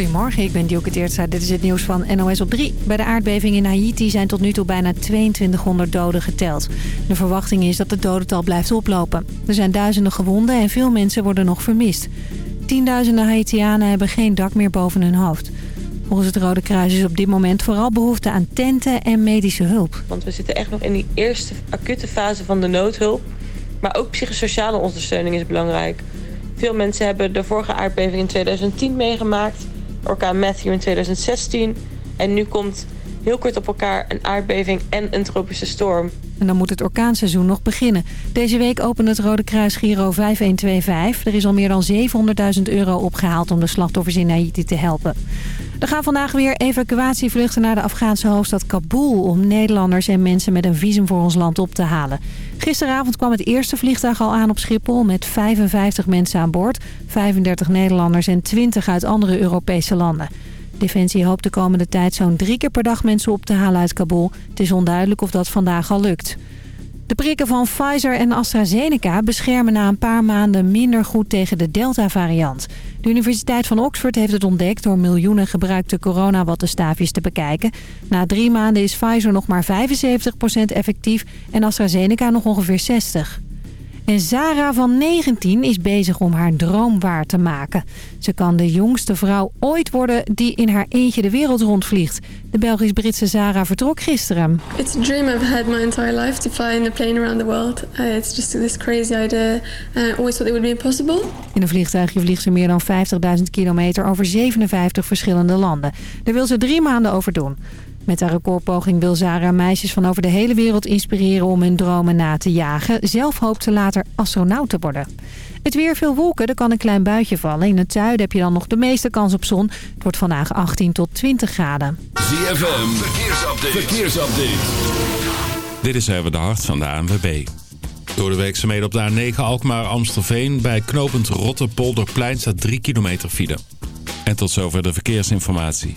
Goedemorgen, ik ben Teertza. Dit is het nieuws van NOS op 3. Bij de aardbeving in Haiti zijn tot nu toe bijna 2200 doden geteld. De verwachting is dat het dodental blijft oplopen. Er zijn duizenden gewonden en veel mensen worden nog vermist. Tienduizenden Haitianen hebben geen dak meer boven hun hoofd. Volgens het Rode Kruis is op dit moment vooral behoefte aan tenten en medische hulp. Want we zitten echt nog in die eerste acute fase van de noodhulp. Maar ook psychosociale ondersteuning is belangrijk. Veel mensen hebben de vorige aardbeving in 2010 meegemaakt. Orkaan Matthew in 2016. En nu komt heel kort op elkaar een aardbeving en een tropische storm. En dan moet het orkaanseizoen nog beginnen. Deze week opent het Rode Kruis Giro 5125. Er is al meer dan 700.000 euro opgehaald om de slachtoffers in Haiti te helpen. Er gaan vandaag weer evacuatievluchten naar de Afghaanse hoofdstad Kabul... om Nederlanders en mensen met een visum voor ons land op te halen. Gisteravond kwam het eerste vliegtuig al aan op Schiphol... met 55 mensen aan boord, 35 Nederlanders en 20 uit andere Europese landen. Defensie hoopt de komende tijd zo'n drie keer per dag mensen op te halen uit Kabul. Het is onduidelijk of dat vandaag al lukt. De prikken van Pfizer en AstraZeneca beschermen na een paar maanden minder goed tegen de Delta-variant. De Universiteit van Oxford heeft het ontdekt door miljoenen gebruikte coronawattenstaafjes te bekijken. Na drie maanden is Pfizer nog maar 75% effectief en AstraZeneca nog ongeveer 60%. En Zara van 19 is bezig om haar droom waar te maken. Ze kan de jongste vrouw ooit worden die in haar eentje de wereld rondvliegt. De Belgisch-Britse Zara vertrok gisteren. It's a dream I've had my entire life to fly in a plane around the world. Uh, it's just this crazy idea. Uh, always thought it would be impossible. In een vliegtuigje vliegt ze meer dan 50.000 kilometer over 57 verschillende landen. Daar wil ze drie maanden over doen. Met haar recordpoging wil Zara meisjes van over de hele wereld inspireren om hun dromen na te jagen. Zelf hoopt ze later astronaut te worden. Het weer veel wolken, er kan een klein buitje vallen. In het zuiden heb je dan nog de meeste kans op zon. Het wordt vandaag 18 tot 20 graden. ZFM, verkeersupdate. verkeersupdate. Dit is even de hart van de ANWB. Door de werkzaamheden op de A9 Alkmaar-Amstelveen... bij knopend Rotterpolderplein staat 3 kilometer file. En tot zover de verkeersinformatie.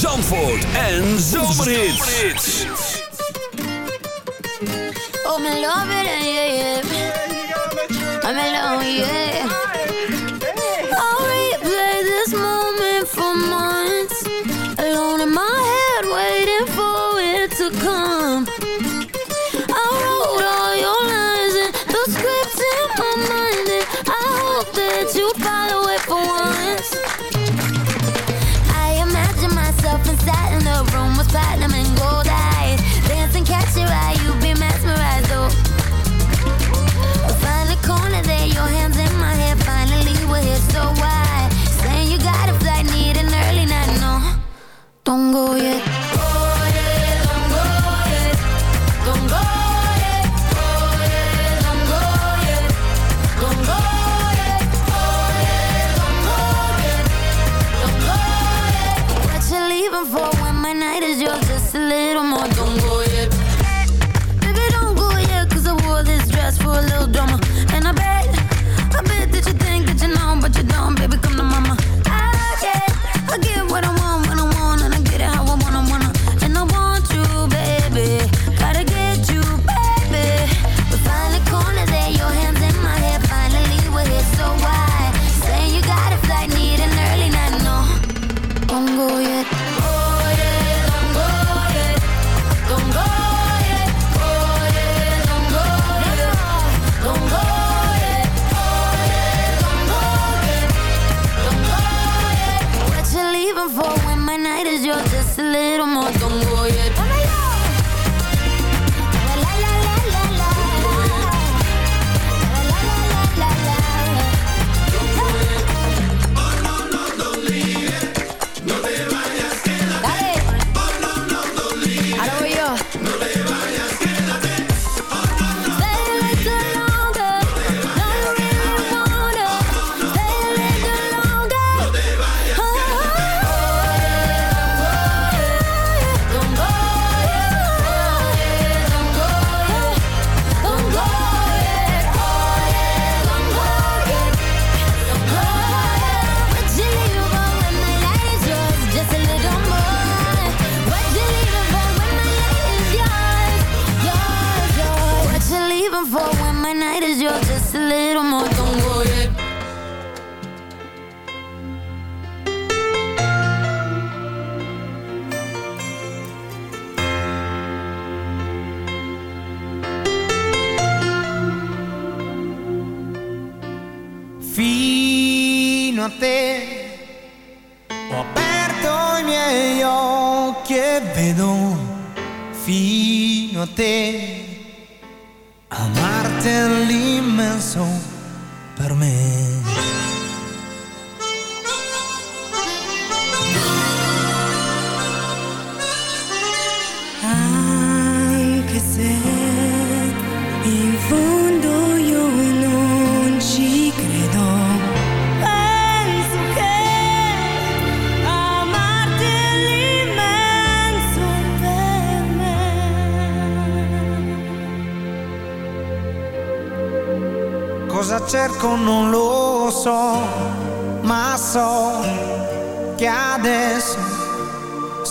Zandvoort en Zomerhits. Oh, my love it, yeah, yeah. I'm alone, yeah.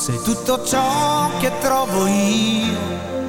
Sei tutto ciò che trovo io.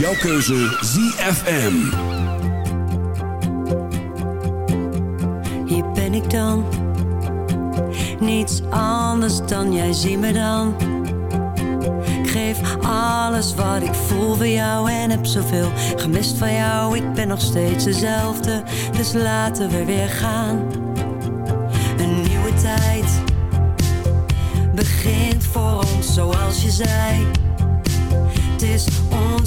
jouw keuze ZFM. Hier ben ik dan. Niets anders dan jij zie me dan. Ik geef alles wat ik voel voor jou en heb zoveel gemist van jou. Ik ben nog steeds dezelfde, dus laten we weer gaan. Een nieuwe tijd begint voor ons zoals je zei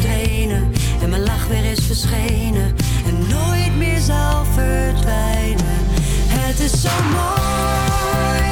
en mijn lach weer is verschenen en nooit meer zal verdwijnen. Het is zo mooi.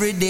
every day.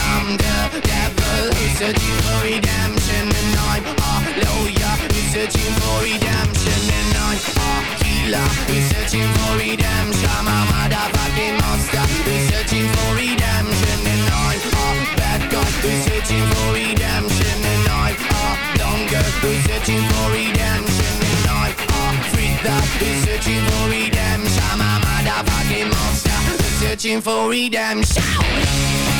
The devil searching for redemption And I'm a lawyer. Who's searching for redemption And I'm a healer. Who's searching for redemption I'm a motherfucking monster. Searching for redemption And I'm a bad guy. Who's searching for redemption And I'm a longer. Who's searching for redemption And I'm a freak that searching for redemption I'm a motherfucking monster. Searching for redemption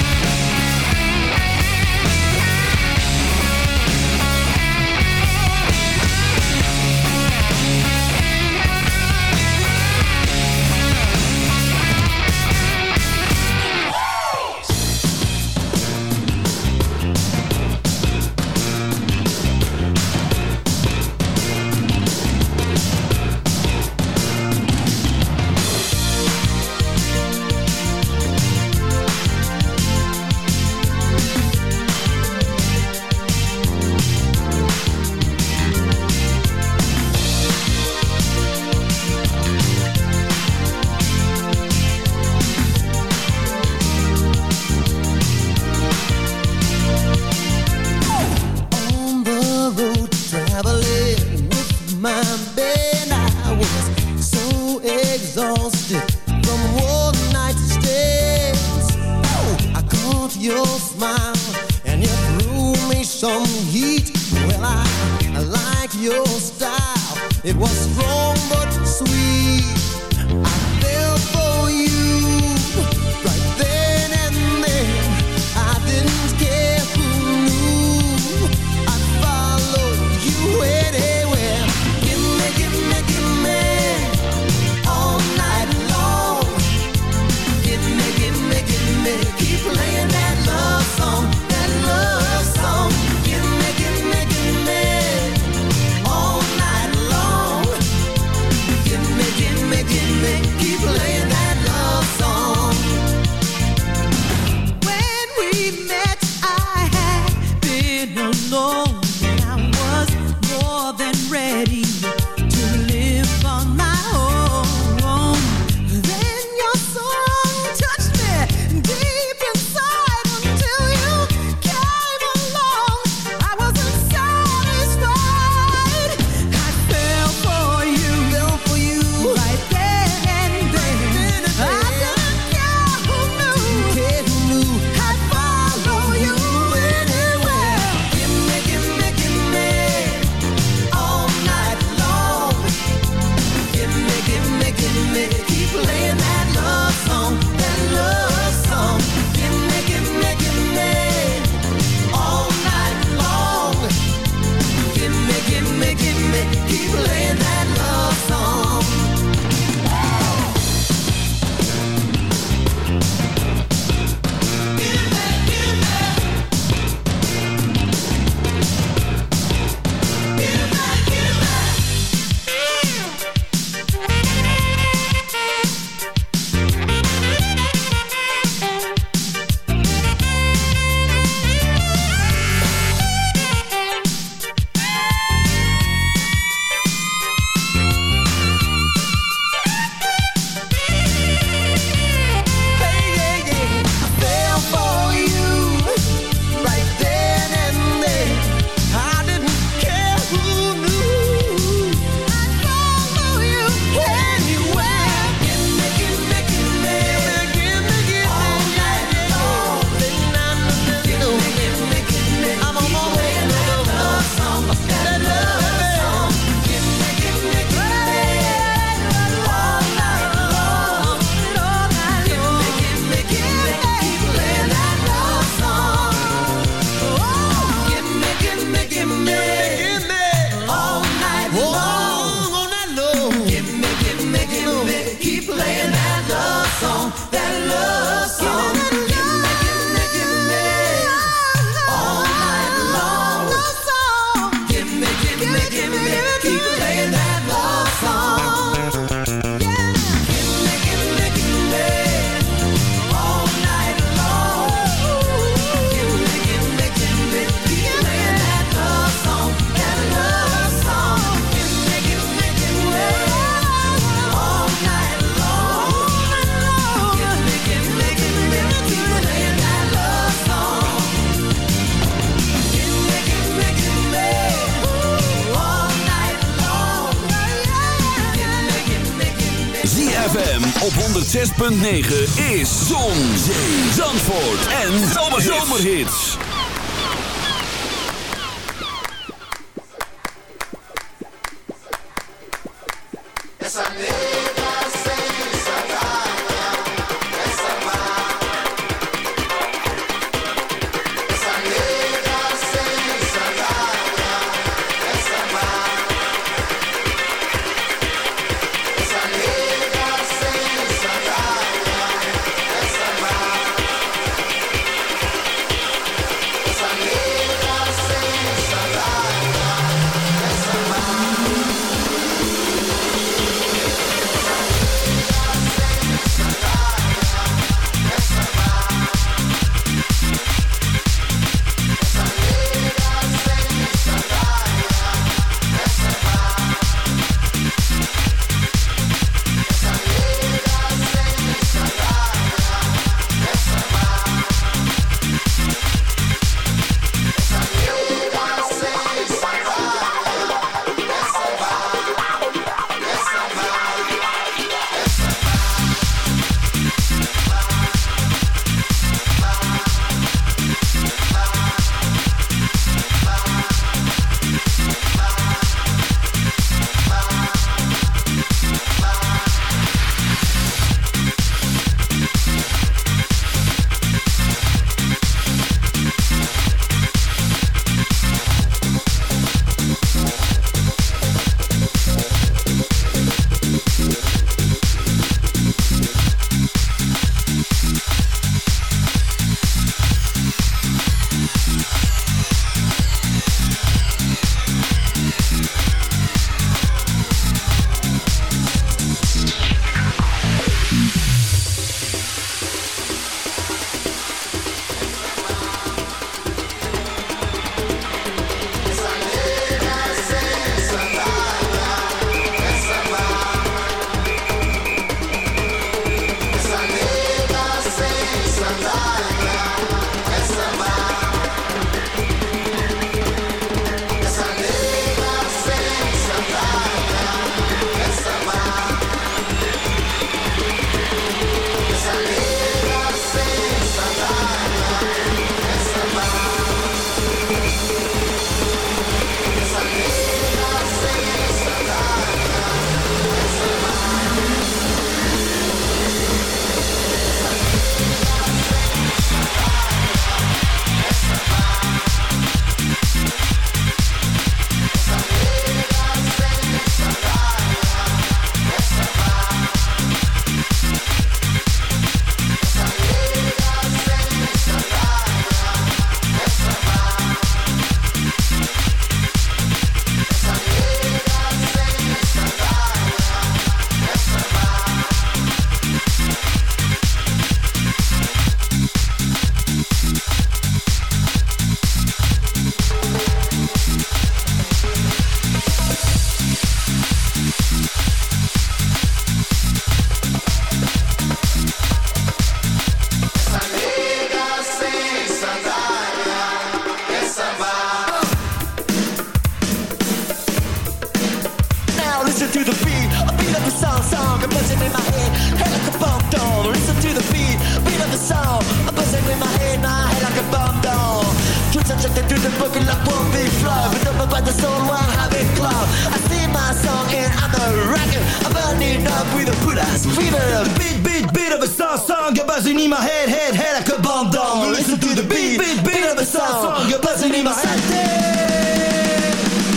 buzzing in my head.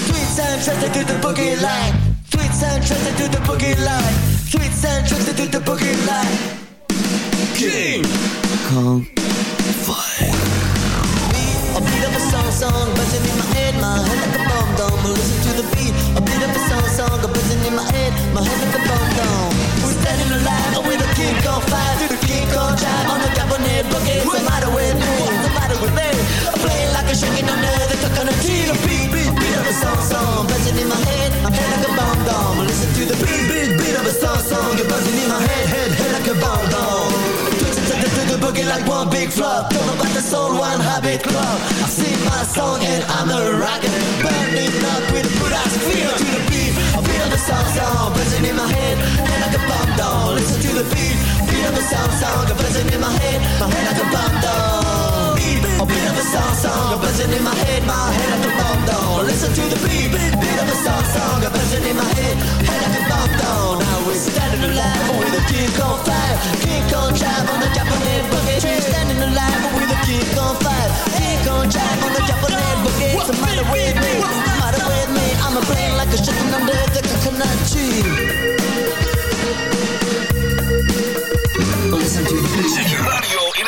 Sweet sound trusted to the boogie line. Sweet sound trusted to the boogie line. Sweet sound trusted to the boogie line. King Kong Fire. A beat of a song, song, buzzing in my head, my head like a bomb dome. Listen to the beat, a beat of a song, song, buzzing in my head, my head like a bomb dome. We're standing alive with a king on fire, to the king on drive on the cabinet boogie. What's the matter with me? What's the matter with me? I'm playing like a shaking under the coconut tree. The beat, beat, beat of a song, song, buzzing in my head, my head like a bomb dome. Listen to the beat, beat, beat of a song, song, you're buzzing in my head, head, head like a bomb dome. Take it to the boogie like one big flop. Don't know about the soul, one habit club. I sing my song and I'm a rocker. Burning up with a good ass feel to the beat. I feel the song, song, buzzing in my head, head like a bomb down. Listen to the beat, beat of a song song, buzzing in my head, my head like a bomb down. Beat, a beat of a song song, a buzzing in my head, my head like a bomb down. Listen to the beat, beat of a song song, a buzzing in my head, head like a bomb down. Now we're standing alive with a kick on fire, kick on drive on the Japanese boogie. We're standing alive with a kick on fire, kick on drive on the Japanese boogie. What's the matter with me? What's the matter with me? I'm a brain like a chicken under the coconut tree. Listen to the Zet je radio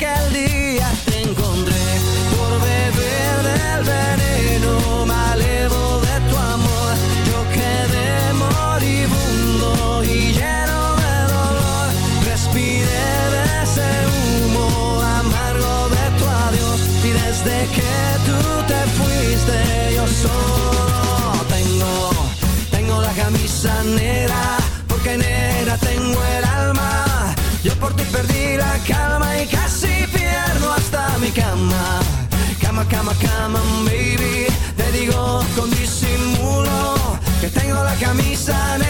Aquel día te encontré por beber del veneno malevo de tu amor. Yo quedé moribundo y lleno de dolor. Respiré de ese humo amargo de tu adiós. Y desde que tú te fuiste, yo solo tengo, tengo la camisa negra. Camisa negra